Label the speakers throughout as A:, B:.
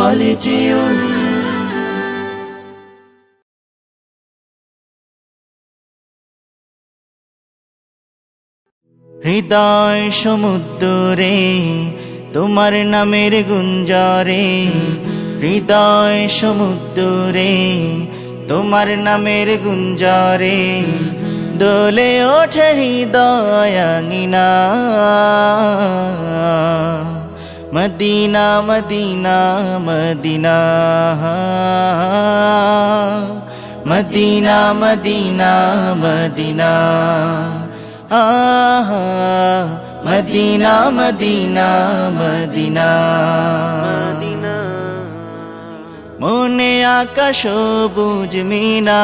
A: خالدون
B: হৃদয় সমুদ্রে তোমার নামের গুঞ্জরে হৃদয় সমুদ্রে তোমার নামের গুঞ্জরে দোলে ওঠে হৃদয়াঙ্গিনা Medina Medina Medina Medina Medina Medina আহা মদিনা মদিনা মদিনা মদিনা মনে আকাশ বুঝ মিনা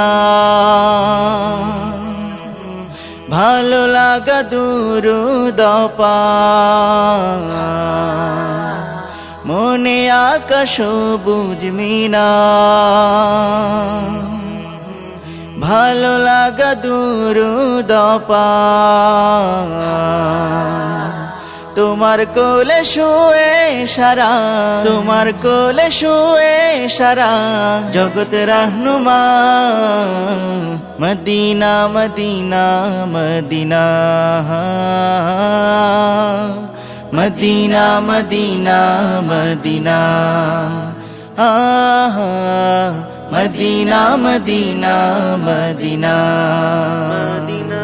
B: ভালো লাগা দূর দপা। মনে আকাশ বুঝ মিনা। ভালো লাগা দূর দপা। তোমার কোলে শুয়ে সারা। তোমার কোলে শুয়ে সারা। জগৎ Rahnuma. Medina Medina Medina Medina Medina Medina আহা মদিনা মদিনা মদিনা মদিনা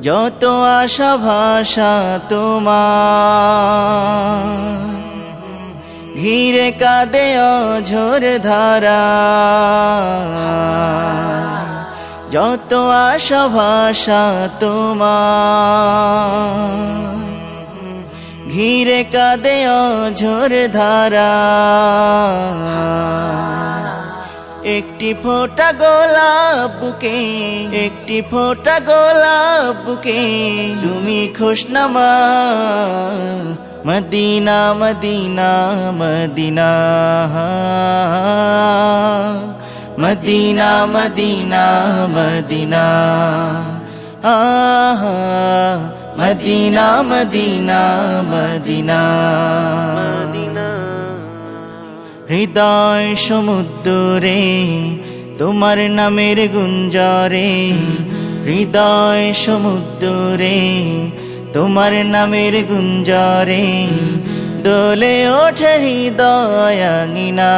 B: যত আশা ভাষা তোমার ঘিরে কাঁদে অঝোর ধারা। যত আশা ভাষা তোমার, ঘিরে কাঁদে অঝোর ধারা। একটি ফোঁটা গোলাপ বুকে একটি ফোঁটা গোলাপ বুকে তুমি খুশনামা Medina Medina Medina Medina Medina Medina আহা মদিনা মদিনা মদিনা মদিনা হৃদয় সমুদ্রে তোমার নামের গুঞ্জরে হৃদয় সমুদ্রে তোমার নামের গুঞ্জরে দোলে ওঠে হৃদয়াঙ্গিনা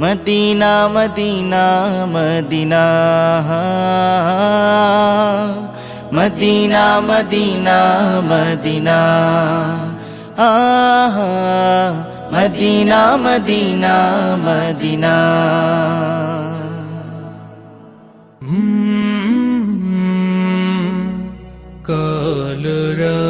B: Medina Medina Medina. Medina Medina Medina. আহা, মদিনা মদিনা মদিনা।
A: কালরা